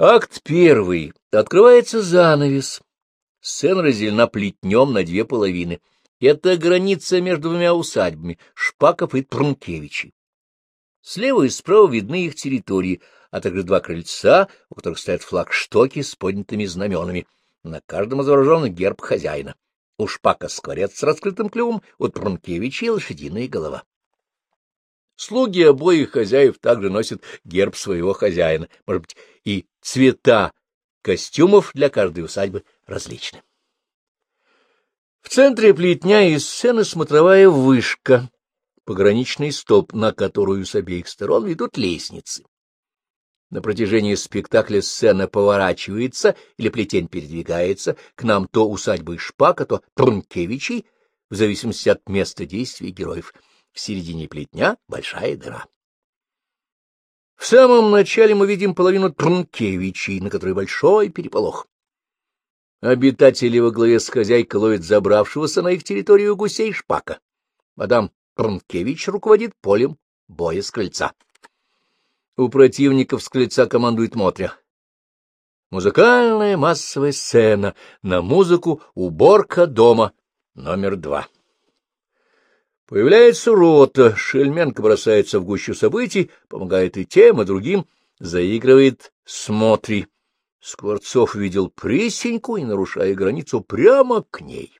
Акт первый. Открывается занавес. Сцена разделена плетнем на две половины. Это граница между двумя усадьбами — Шпаков и Трункевичи. Слева и справа видны их территории, а также два крыльца, у которых стоят флагштоки с поднятыми знаменами. На каждом изображен герб хозяина. У Шпака скворец с раскрытым клювом, у Трункевича лошадиная голова. Слуги обоих хозяев также носят герб своего хозяина. Может быть, и цвета костюмов для каждой усадьбы различны. В центре плетня и сцены смотровая вышка, пограничный столб, на которую с обеих сторон ведут лестницы. На протяжении спектакля сцена поворачивается или плетень передвигается к нам то усадьбы Шпака, то Трункевичей, в зависимости от места действия героев — в середине плетня большая дыра. В самом начале мы видим половину Трункевичей, на которой большой переполох. Обитатели во главе с хозяйкой ловят забравшегося на их территорию гусей шпака. Мадам Трункевич руководит полем боя с крыльца. У противников с крыльца командует Мотря. Музыкальная массовая сцена на музыку «Уборка дома» номер два. Появляется рота, Шельменко бросается в гущу событий, помогает и тем, и другим, заигрывает «Смотри». Скворцов видел Присеньку и, нарушая границу, прямо к ней.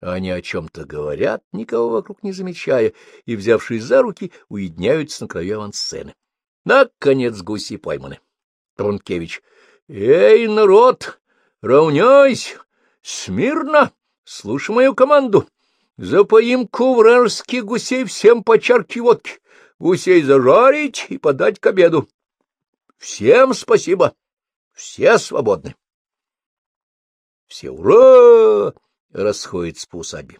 Они о чем-то говорят, никого вокруг не замечая, и, взявшись за руки, уединяются на краю авансцены. Наконец гуси пойманы. Трункевич. — Эй, народ, равняйся! Смирно! Слушай мою команду! За поимку вражеских гусей всем по чарке водки, гусей зажарить и подать к обеду. Всем спасибо, все свободны. Все ура! расходится по усадьбе.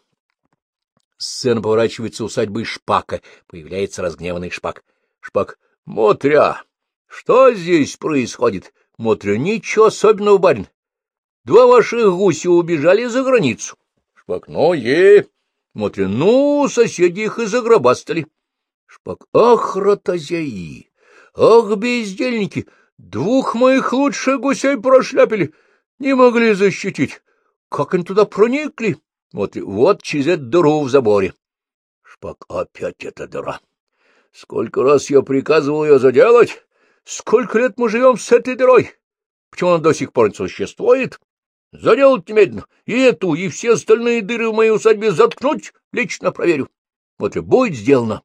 Сцена поворачивается усадьбой Шпака, появляется разгневанный Шпак. Шпак, Мотря, что здесь происходит? Мотря, ничего особенного, барин. Два ваших гуся убежали за границу. Шпак, ну, е, Мотря, ну, соседи их и загробастали. Шпак, ах, ротозяи, ах, бездельники, двух моих лучших гусей прошляпили, не могли защитить. Как они туда проникли? Мотря, вот через эту дыру в заборе. Шпак, опять эта дыра. Сколько раз я приказывал ее заделать? Сколько лет мы живем с этой дырой? Почему она до сих пор не существует? Заделать немедленно. И эту, и все остальные дыры в моей усадьбе заткнуть, лично проверю. Вот и будет сделано.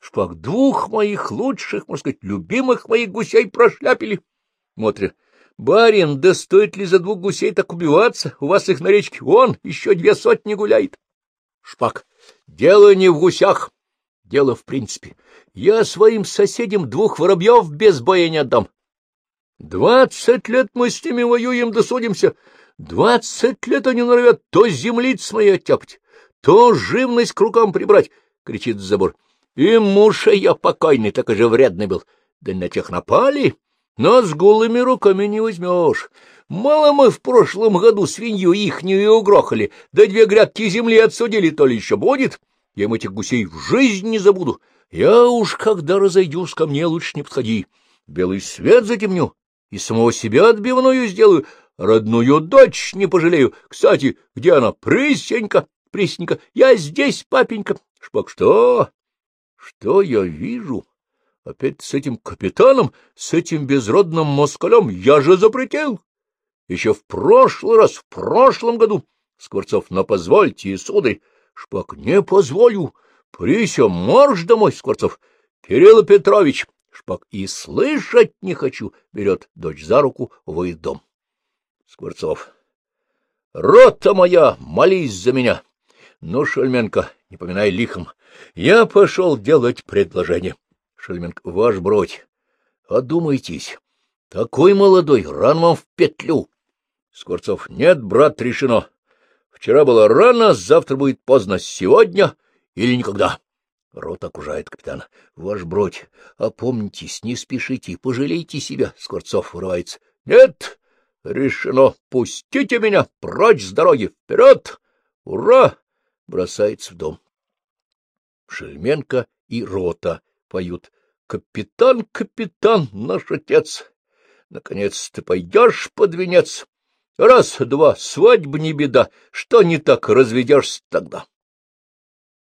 Шпак двух моих лучших, можно сказать, любимых моих гусей прошляпили. Мотря. Барин, да стоит ли за двух гусей так убиваться? У вас их на речке вон еще две сотни гуляет. Шпак. Дело не в гусях. Дело в принципе. Я своим соседям двух воробьев без боя не отдам. Двадцать лет мы с ними воюем да судимся. Двадцать лет они норовят то землиц мои оттяпать, то живность к рукам прибрать, — кричит забор. И муж я покойный, такой же вредный был. Да на тех напали, но с голыми руками не возьмешь. Мало мы в прошлом году свинью ихнюю угрохали, да две грядки земли отсудили, то ли еще будет. Я им этих гусей в жизнь не забуду. Я уж, когда разойдусь, ко мне лучше не подходи. Белый свет затемню и самого себя отбивную сделаю, Родную дочь не пожалею. Кстати, где она? Прысенька, Присенька, я здесь, папенька. Шпак, что? Что я вижу? Опять с этим капитаном, с этим безродным москалем я же запретил. Еще в прошлый раз, в прошлом году. Скворцов, но позвольте, сударь. Шпак, не позволю. Прися, марш домой, Скворцов. Кирилл Петрович. Шпак, и слышать не хочу. Берет дочь за руку, выйдет дом. Скворцов. — Рота моя, молись за меня. Ну, Шельменко, не поминай лихом. Я пошел делать предложение. Шельменко. — Ваш бродь, одумайтесь. Такой молодой, ран вам в петлю. Скворцов. — Нет, брат, решено. Вчера было рано, завтра будет поздно. Сегодня или никогда. Рот окружает капитана. — Ваш бродь, опомнитесь, не спешите, пожалейте себя. Скворцов вырывается. — Нет, Решено. Пустите меня прочь с дороги. Вперед! Ура! Бросается в дом. Шельменко и Рота поют. Капитан, капитан, наш отец. Наконец ты пойдешь под венец. Раз, два, свадьба не беда. Что не так, разведешься тогда?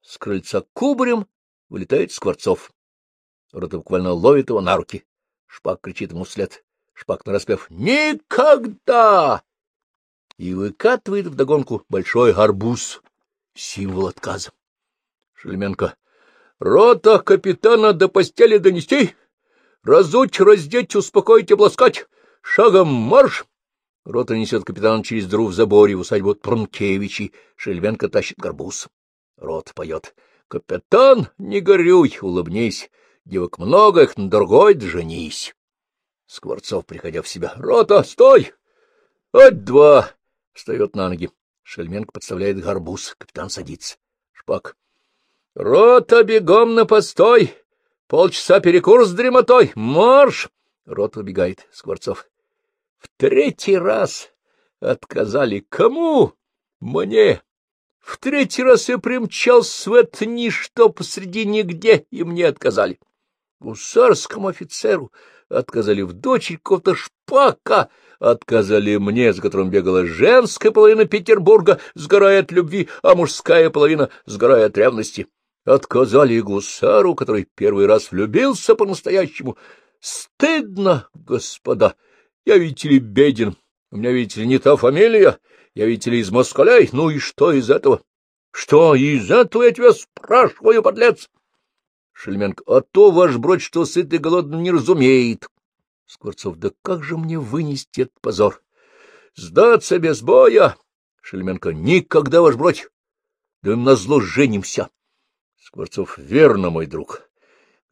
С крыльца кубарем вылетает Скворцов. Рота буквально ловит его на руки. Шпак кричит ему вслед. Шпак нараспев «Никогда!» и выкатывает вдогонку большой арбуз, символ отказа. Шельменко. «Рота капитана до постели донести, разуть, раздеть, успокоить, обласкать, шагом марш!» Рота несет капитана через дыру в заборе в усадьбу Трункевичи, Шельменко тащит горбуз. Рот поет. «Капитан, не горюй, улыбнись, девок много, их на другой женись!» Скворцов, приходя в себя. — Рота, стой! — От два! Встает на ноги. Шельменко подставляет горбуз. Капитан садится. Шпак. — Рота, бегом на постой! Полчаса перекур с дремотой! Марш! Рота убегает. Скворцов. — В третий раз отказали. Кому? Мне. В третий раз я примчался в это ничто посреди нигде, и мне отказали. Гусарскому офицеру отказали в дочери какого-то шпака, отказали мне, с которым бегала женская половина Петербурга, сгорая от любви, а мужская половина сгорая от ревности. Отказали гусару, который первый раз влюбился по-настоящему. Стыдно, господа! Я, видите ли, беден. У меня, видите ли, не та фамилия. Я, видите ли, из москалей. Ну и что из этого? Что из этого, я тебя спрашиваю, подлец? Шельменко. — А то ваш бродь, что сытый голодный не разумеет. Скворцов. — Да как же мне вынести этот позор? — Сдаться без боя. Шельменко. — Никогда, ваш бродь. Да им назло женимся. Скворцов. — Верно, мой друг.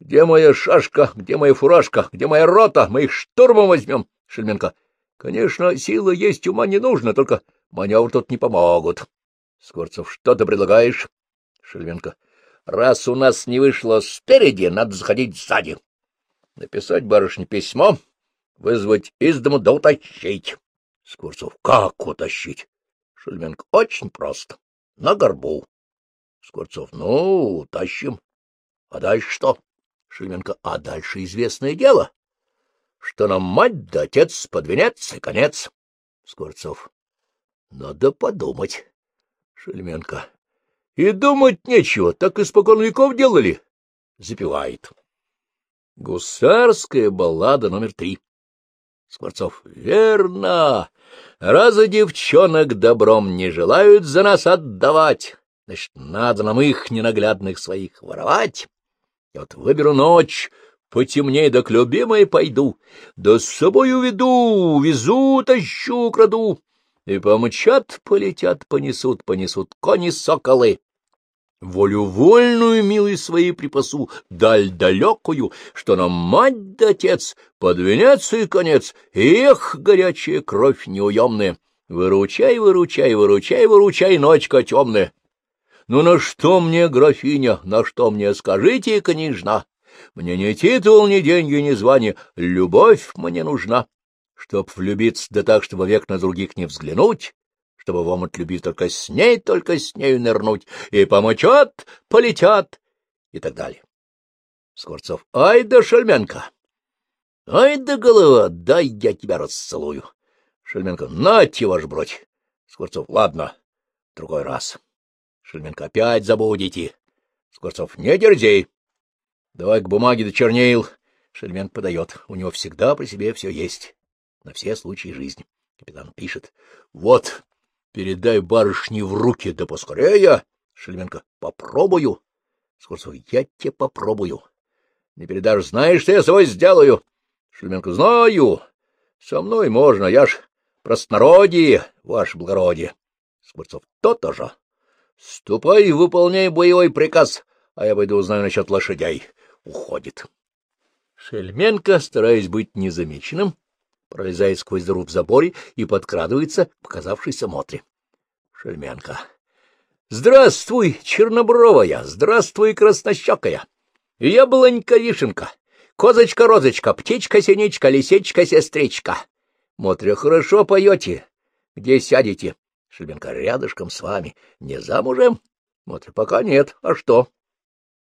Где моя шашка, где моя фуражка, где моя рота? Мы их штурмом возьмем. Шельменко. — Конечно, сила есть, ума не нужно, только маневр тут не помогут. Скворцов. — Что ты предлагаешь? Шельменко. Раз у нас не вышло спереди, надо заходить сзади. Написать барышне письмо, вызвать из дому да утащить. Скворцов. Как утащить? Шульменко. Очень просто. На горбу. Скворцов. Ну, утащим. А дальше что? Шульменко. А дальше известное дело. Что нам мать да отец под и конец. Скворцов. Надо подумать. Шельменко. И думать нечего, так испокон веков делали. Запевает. Гусарская баллада номер три. Скворцов. Верно. Раза девчонок добром не желают за нас отдавать, значит, надо нам их ненаглядных своих воровать. Я вот выберу ночь, потемней, да к любимой пойду, да с собой уведу, везу, тащу, краду. И помчат, полетят, понесут, понесут кони-соколы. Волю вольную, милый, своей припасу, даль далекую, что нам мать да отец, под венец и конец, эх, горячая кровь неуемная, выручай, выручай, выручай, выручай, ночка темная. Ну на что мне, графиня, на что мне, скажите, княжна? Мне ни титул, ни деньги, ни звание, любовь мне нужна. Чтоб влюбиться, да так, чтобы век на других не взглянуть, чтобы в омут любви только с ней, только с нею нырнуть, и помочат, полетят, и так далее. Скворцов. Ай да Шельменко! Ай да голова, дай я тебя расцелую. Шельменко. Нате, ваш бродь. Скворцов. Ладно, другой раз. Шельменко. Опять забудете. Скворцов. Не дерзей. Давай к бумаге до чернил. Шельменко подает. У него всегда при себе все есть. На все случаи жизни. Капитан пишет. Вот, Передай барышне в руки, да поскорее. Шельменко. Попробую. Скворцов. Я тебе попробую. Не передашь, знаешь, что я свой сделаю. Шельменко. Знаю. Со мной можно, я ж простонародье, ваше благородие. Скворцов. То-то же. Ступай выполняй боевой приказ, а я пойду узнаю насчет лошадей. Уходит. Шельменко, стараясь быть незамеченным, пролезает сквозь дыру в заборе и подкрадывается к показавшейся Мотре. Шельменко. — Здравствуй, чернобровая, здравствуй, краснощекая. Я Бланька Вишенка, козочка-розочка, птичка-синичка, лисичка-сестричка. Мотря, хорошо поете. Где сядете? Шельменко, рядышком с вами. Не замужем? Мотря, пока нет. А что?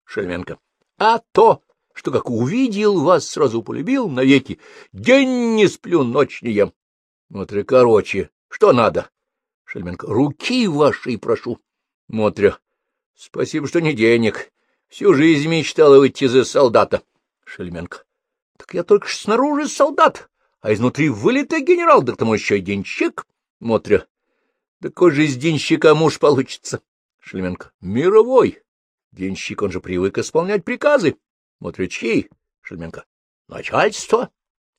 Шельменко. А то, что как увидел вас, сразу полюбил навеки. День не сплю, ночь не ем. Мотря, короче, что надо? Шельменко, руки вашей прошу. Мотря, спасибо, что не денег. Всю жизнь мечтала выйти за солдата. Шельменко, так я только что снаружи солдат, а изнутри вылитый генерал, да к тому еще и денщик. Мотря, такой же из денщика муж получится. Шлеменко. Мировой. Денщик, он же привык исполнять приказы. Мотрички. Шлеменко. Начальство.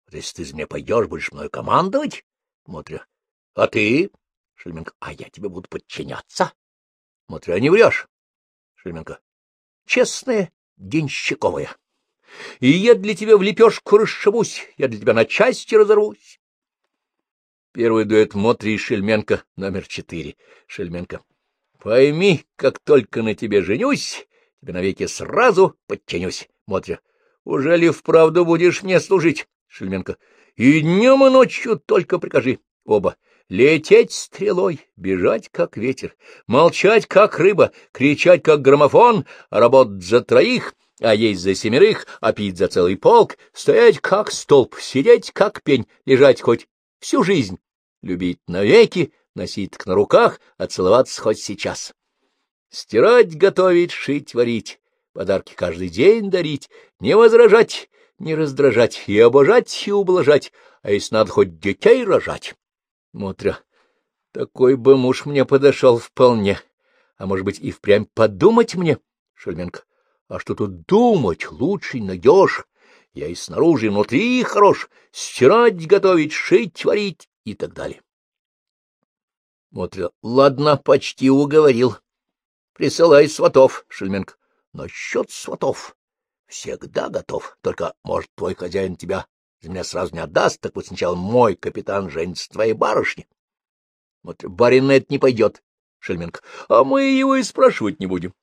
Вот если ты за меня пойдешь, будешь мною командовать. Мотря. А ты? Шельменко. А я тебе буду подчиняться. Мотря. Не врешь. Шельменко. Честная денщиковая. И я для тебя в лепешку расшибусь, я для тебя на части разорвусь. Первый дуэт Мотри и Шельменко, номер четыре. Шельменко. Пойми, как только на тебе женюсь, тебе навеки сразу подчинюсь. Мотря. Уже ли вправду будешь мне служить? Шельменко. И днем, и ночью только прикажи. Оба. Лететь стрелой, бежать, как ветер, молчать, как рыба, кричать, как граммофон, работать за троих, а есть за семерых, а пить за целый полк, стоять, как столб, сидеть, как пень, лежать хоть всю жизнь, любить навеки, носить на руках, а целоваться хоть сейчас. Стирать, готовить, шить, варить, подарки каждый день дарить, не возражать, не раздражать, и обожать, и ублажать, а если надо хоть детей рожать. Мотря, такой бы муж мне подошел вполне, а может быть и впрямь подумать мне, Шельменко. А что тут думать, лучше найдешь. Я и снаружи, и внутри хорош, стирать, готовить, шить, варить и так далее. Мотря, ладно, почти уговорил. Присылай сватов, Шельменко. Насчет сватов всегда готов. Только, может, твой хозяин тебя за меня сразу не отдаст, так вот сначала мой капитан женится твоей барышней. Вот барин на это не пойдет, Шельменко. А мы его и спрашивать не будем.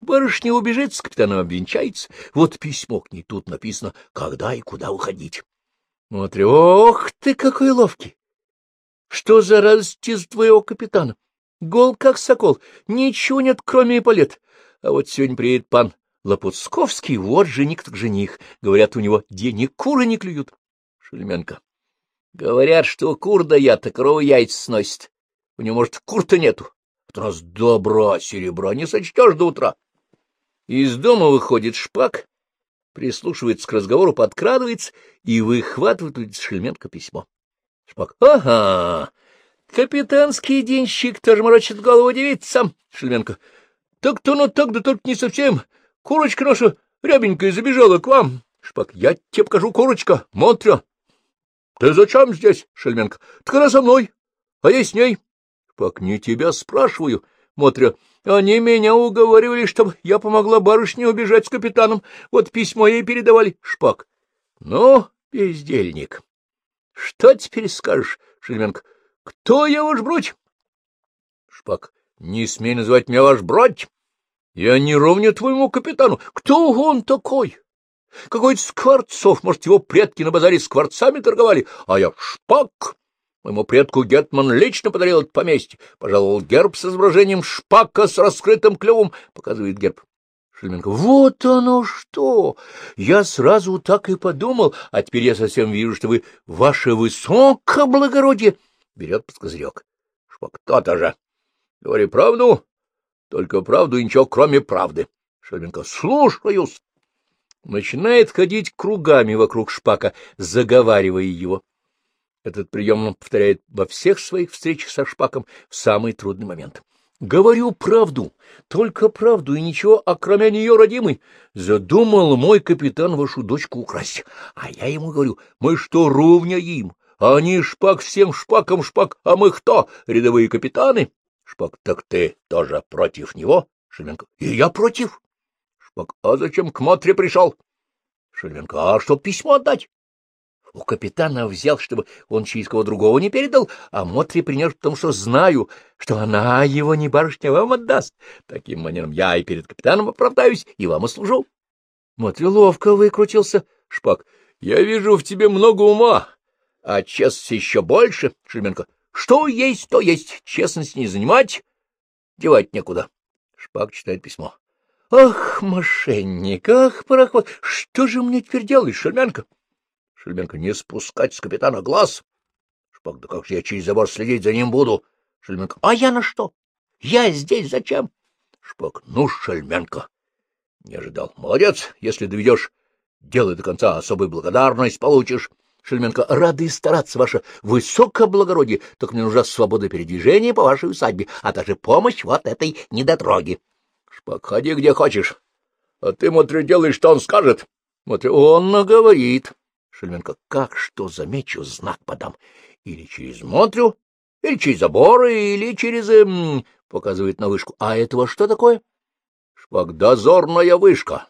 Барышня убежит, с капитаном обвенчается. Вот письмо к ней тут написано, когда и куда уходить. Смотри, ох ты какой ловкий! Что за радость из твоего капитана? Гол как сокол, ничего нет, кроме эполет. А вот сегодня приедет пан Лопуцковский, вот жених так жених. Говорят, у него денег куры не клюют. Шельменко. Говорят, что кур да я, так корова яйца сносит. У него, может, кур-то нету. То нас добра, серебра не сочтешь до утра. Из дома выходит шпак, прислушивается к разговору, подкрадывается и выхватывает из Шельменко письмо. Шпак. — Ага, капитанский денщик тоже морочит голову девицам. Шельменко. — Так-то ну так, да только не совсем. Курочка наша рябенькая забежала к вам. Шпак. — Я тебе покажу, курочка, Мотря. — Ты зачем здесь, Шельменко? — Так она со мной, а я с ней. Шпак. — Не тебя спрашиваю. Мотря. Они меня уговаривали, чтобы я помогла барышне убежать с капитаном. Вот письмо ей передавали. Шпак. Ну, бездельник. Что теперь скажешь, Шельменко? Кто я ваш бродь? Шпак. Не смей называть меня ваш бродь. Я не ровня твоему капитану. Кто он такой? Какой-то Скворцов. Может, его предки на базаре скворцами торговали, а я шпак. Моему предку Гетман лично подарил это поместье. Пожаловал герб с изображением шпака с раскрытым клювом. Показывает герб. Шельменко. Вот оно что! Я сразу так и подумал, а теперь я совсем вижу, что вы ваше высокоблагородие. Берет под козырек. Шпак. То-то же. Говори правду, только правду и ничего, кроме правды. Шельменко. Слушаюсь. Начинает ходить кругами вокруг шпака, заговаривая его. Этот прием он повторяет во всех своих встречах со Шпаком в самый трудный момент. «Говорю правду, только правду и ничего, а нее, родимый. Задумал мой капитан вашу дочку украсть. А я ему говорю, мы что, ровня им? Они шпак всем шпаком шпак, а мы кто, рядовые капитаны? Шпак, так ты тоже против него? Шельменко, и я против. Шпак, а зачем к Мотре пришел? Шельменко, а чтоб письмо отдать? У капитана взял, чтобы он через кого другого не передал, а Мотри принес, потому что знаю, что она его не барышня вам отдаст. Таким манером я и перед капитаном оправдаюсь, и вам услужу. Мотри ловко выкрутился. Шпак, я вижу в тебе много ума, а честность еще больше. Шельменко, что есть, то есть, честность не занимать, девать некуда. Шпак читает письмо. Ах, мошенник, ах, пароход, что же мне теперь делать, Шельменко? Шельменко, не спускать с капитана глаз. Шпак, да как же я через забор следить за ним буду? Шельменко, а я на что? Я здесь зачем? Шпак, ну, Шельменко, не ожидал. Молодец, если доведешь дело до конца, особую благодарность получишь. Шельменко, рады стараться, ваше высокоблагородие, только мне нужна свобода передвижения по вашей усадьбе, а также помощь вот этой недотроги. Шпак, ходи где хочешь. А ты, Мотри, делай, что он скажет. Мотри, он наговорит. Шельменко, как что замечу, знак подам. Или через Мотрю, или через заборы, или через... Эм, показывает на вышку. А этого что такое? Шпак, дозорная вышка.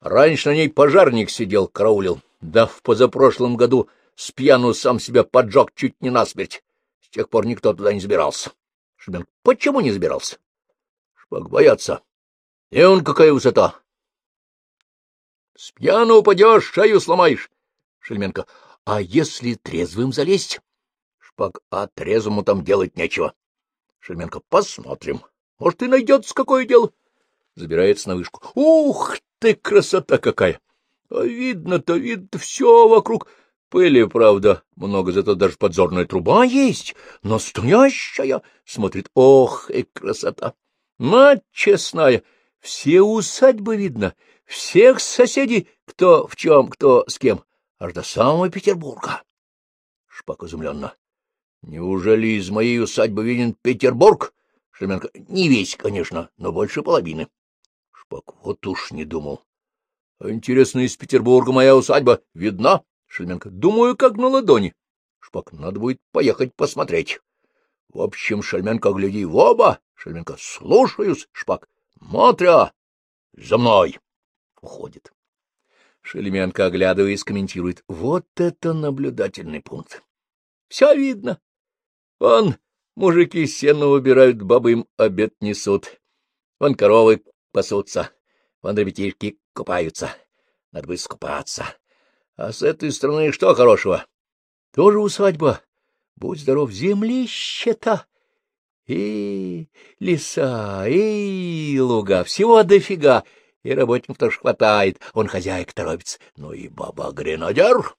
Раньше на ней пожарник сидел, караулил. Да в позапрошлом году с пьяну сам себя поджег чуть не насмерть. С тех пор никто туда не забирался. Шельменко, почему не забирался? Шпак, боятся. И он какая высота. С пьяну упадешь, шею сломаешь. Шельменко, а если трезвым залезть? Шпак, а трезвому там делать нечего. Шельменко, посмотрим. Может, и найдется какое дело. Забирается на вышку. Ух ты, красота какая! А видно-то, видно все вокруг. Пыли, правда, много, зато даже подзорная труба есть, настоящая. Смотрит, ох, и красота! Мать честная, все усадьбы видно, всех соседей, кто в чем, кто с кем, аж до самого Петербурга. Шпак изумленно. Неужели из моей усадьбы виден Петербург? Шельменко. Не весь, конечно, но больше половины. Шпак. Вот уж не думал. Интересно, из Петербурга моя усадьба видна? Шельменко. Думаю, как на ладони. Шпак. Надо будет поехать посмотреть. В общем, Шельменко, гляди в оба. Шельменко. Слушаюсь. Шпак. Мотря, за мной. Уходит. Шельменко, оглядываясь, комментирует. Вот это наблюдательный пункт. Все видно. Вон мужики сено убирают, бабы им обед несут. Вон коровы пасутся, вон ребятишки купаются. Надо бы скупаться. А с этой стороны что хорошего? Тоже усадьба. Будь здоров, землище-то. И леса, и луга, всего дофига. И работников тоже хватает, он хозяйка торопится. Ну и баба-гренадер.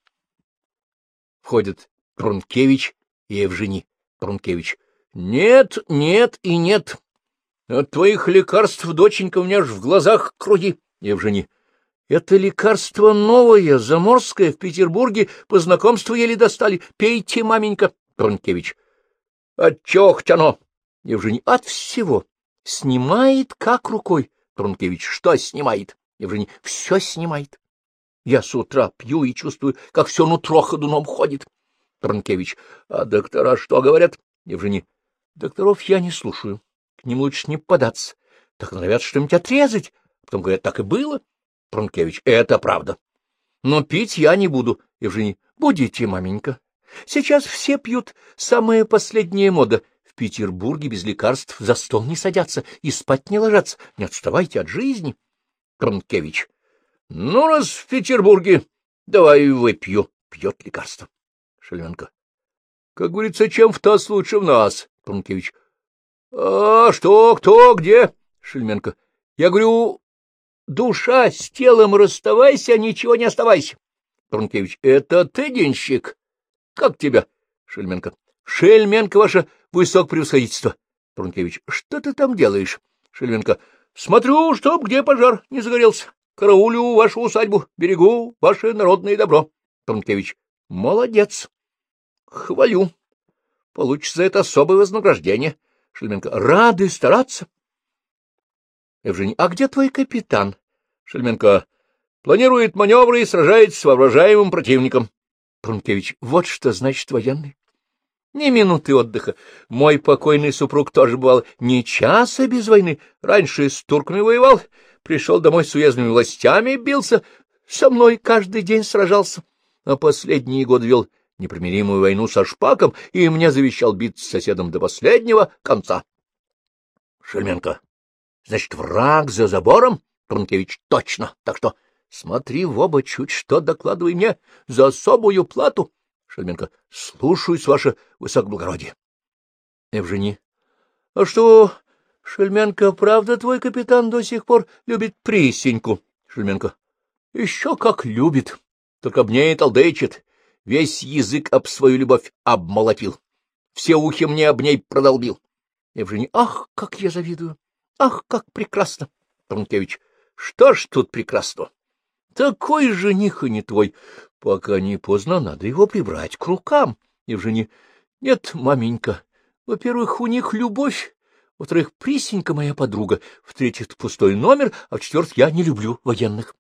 Входят Прункевич и Евжени. Прункевич. Нет, нет и нет. От твоих лекарств, доченька, у меня ж в глазах круги. Евжени. Это лекарство новое, заморское, в Петербурге, по знакомству еле достали. Пейте, маменька. Прункевич. От чего хоть оно? Евжени. От всего. Снимает как рукой. Прункевич. Что снимает? Евжени. Все снимает. Я с утра пью и чувствую, как все нутро ходуном ходит. Пронкевич. — А доктора что говорят? Евжени. — Докторов я не слушаю. К ним лучше не податься. Так норовят что-нибудь отрезать. Потом говорят, так и было. Пронкевич. — Это правда. Но пить я не буду. Евжени. — Будете, маменька. Сейчас все пьют. Самая последняя мода. В Петербурге без лекарств за стол не садятся и спать не ложатся. Не отставайте от жизни. Пронкевич. — Ну, раз в Петербурге, давай выпью. Пьет лекарство. Шельменко. — Как говорится, чем в таз лучше в нас, Пронкевич. — А что, кто, где? Шельменко. — Я говорю, душа с телом расставайся, ничего не оставайся. Пронкевич. — Это ты, денщик? Как тебя? Шельменко. — Шельменко, ваше высокопревосходительство. Пронкевич. — Что ты там делаешь? Шельменко. — Смотрю, чтоб где пожар не загорелся. Караулю вашу усадьбу, берегу ваше народное добро. Пронкевич. — Молодец. Хвалю. Получится это особое вознаграждение. Шельменко. Рады стараться. Евгений. А где твой капитан? Шельменко. Планирует маневры и сражается с воображаемым противником. Прункевич. Вот что значит военный. Ни минуты отдыха. Мой покойный супруг тоже бывал ни часа без войны. Раньше с турками воевал, пришел домой с уездными властями, бился, со мной каждый день сражался, а последние годы вел непримиримую войну со Шпаком и мне завещал биться с соседом до последнего конца. Шельменко. Значит, враг за забором? Трункевич. Точно. Так что смотри в оба чуть что докладывай мне за особую плату. Шельменко. Слушаюсь, ваше высокоблагородие. Евжени. А что — Шельменко, правда твой капитан до сих пор любит Присеньку? Шельменко. — Еще как любит, только об ней толдычит. Весь язык об свою любовь обмолотил. Все ухи мне об ней продолбил. Евгений. — Ах, как я завидую! Ах, как прекрасно! Тронкевич. — Что ж тут прекрасно? Такой жених и не твой. Пока не поздно, надо его прибрать к рукам. Евгений. — Нет, маменька, во-первых, у них любовь, во-вторых, Присенька моя подруга, в-третьих, пустой номер, а в-четвертых, я не люблю военных.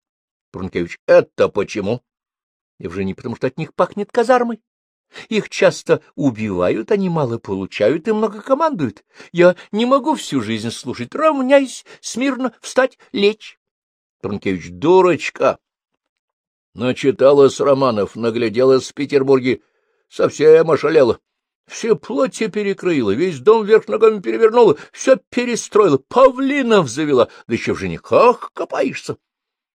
Брункевич. — Это почему? Евгений. — Потому что от них пахнет казармой. Их часто убивают, они мало получают и много командуют. Я не могу всю жизнь слушать. Равняйся, смирно, встать, лечь. Брункевич. — Дурочка! Начиталась романов, нагляделась в Петербурге, совсем ошалела. Все платье перекрыла, весь дом вверх ногами перевернула, все перестроила, павлинов завела, да еще в женихах копаешься.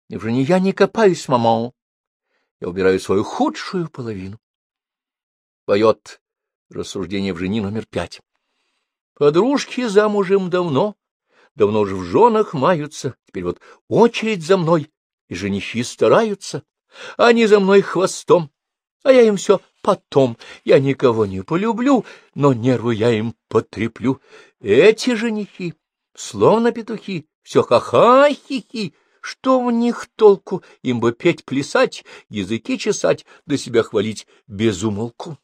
И в жене я не копаюсь, мама. Я убираю свою худшую половину. Поет рассуждение в жени номер пять. Подружки замужем давно, давно уже в женах маются, теперь вот очередь за мной, и женихи стараются, они за мной хвостом, а я им все потом. Я никого не полюблю, но нервы я им потреплю. Эти женихи, словно петухи, все ха-ха-хи-хи. Что в них толку? Им бы петь, плясать, языки чесать, да себя хвалить без умолку.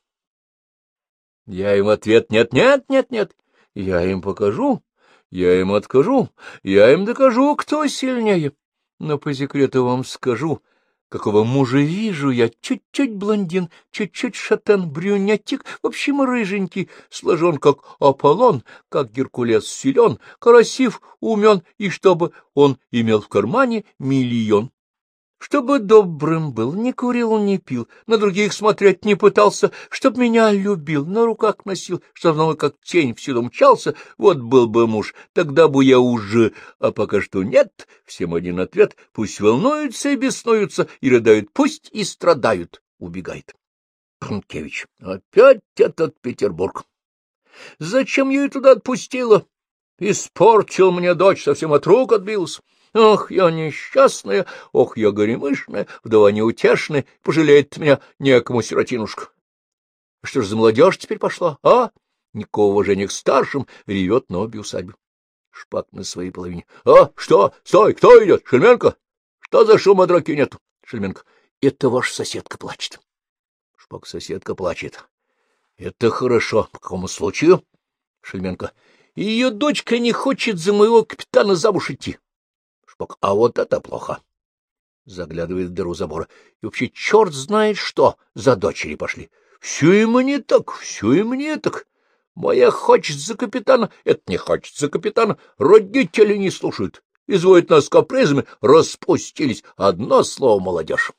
Я им ответ «нет, нет, нет, нет». Я им покажу, я им откажу, я им докажу, кто сильнее. Но по секрету вам скажу, Какого мужа вижу я? Чуть-чуть блондин, чуть-чуть шатен, брюнетик, в общем, рыженький, сложен как Аполлон, как Геркулес силен, красив, умен, и чтобы он имел в кармане миллион чтобы добрым был, не курил, не пил, на других смотреть не пытался, чтоб меня любил, на руках носил, чтоб мной как тень всюду мчался, вот был бы муж, тогда бы я уже, а пока что нет, всем один ответ, пусть волнуются и беснуются, и рыдают, пусть и страдают, убегает. Панкевич, опять этот Петербург. Зачем я ее туда отпустила? Испортил мне дочь, совсем от рук отбился. Ох, я несчастная, ох, я горемышная, вдова неутешная, пожалеет меня некому сиротинушка. Что ж за молодежь теперь пошла, а? Никакого уважения к старшим ревет на обе усадьбы. Шпак на своей половине. — А, что? Стой, кто идет? Шельменко? Что за шума драки нету? Шельменко. — Это ваша соседка плачет. Шпак, соседка плачет. — Это хорошо. По какому случаю? Шельменко. — Ее дочка не хочет за моего капитана замуж идти. Шпок. — А вот это плохо. Заглядывает в дыру забора. И вообще черт знает что за дочери пошли. Все им не так, все им не так. Моя хочет за капитана, это не хочет за капитана. Родители не слушают. Изводят нас капризами, распустились. Одно слово — молодежь.